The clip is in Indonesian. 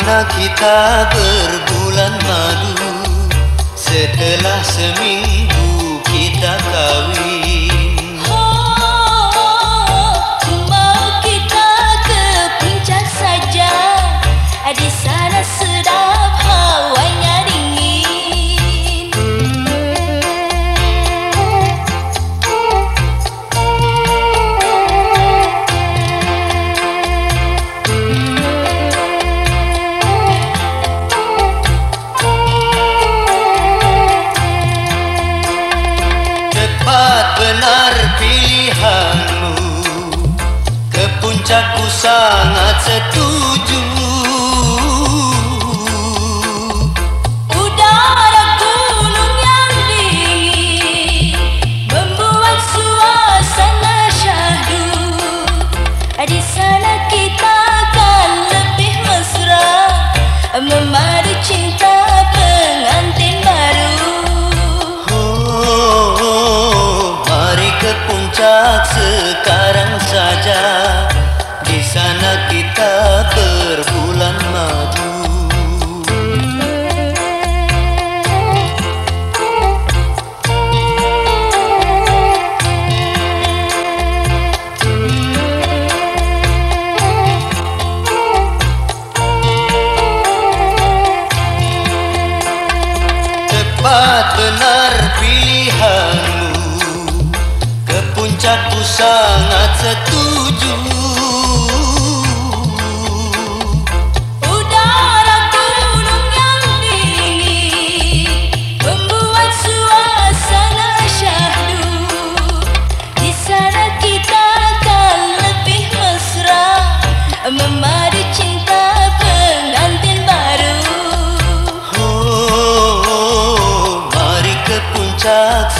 sana kita berbulan madu? Setelah seminggu kita kawin benar pilihanmu. Ke puncakku sangat setuju. Udara gunung yang dingin Membuat suasana syahdu. Di sana kita akan lebih mesra Memadu ke Aku sangat setuju. Udara gunung yang dingin Membuat suasana syahdu. Di sana kita akan lebih mesra Memadu cinta pengantin baru. Oh mari ke puncak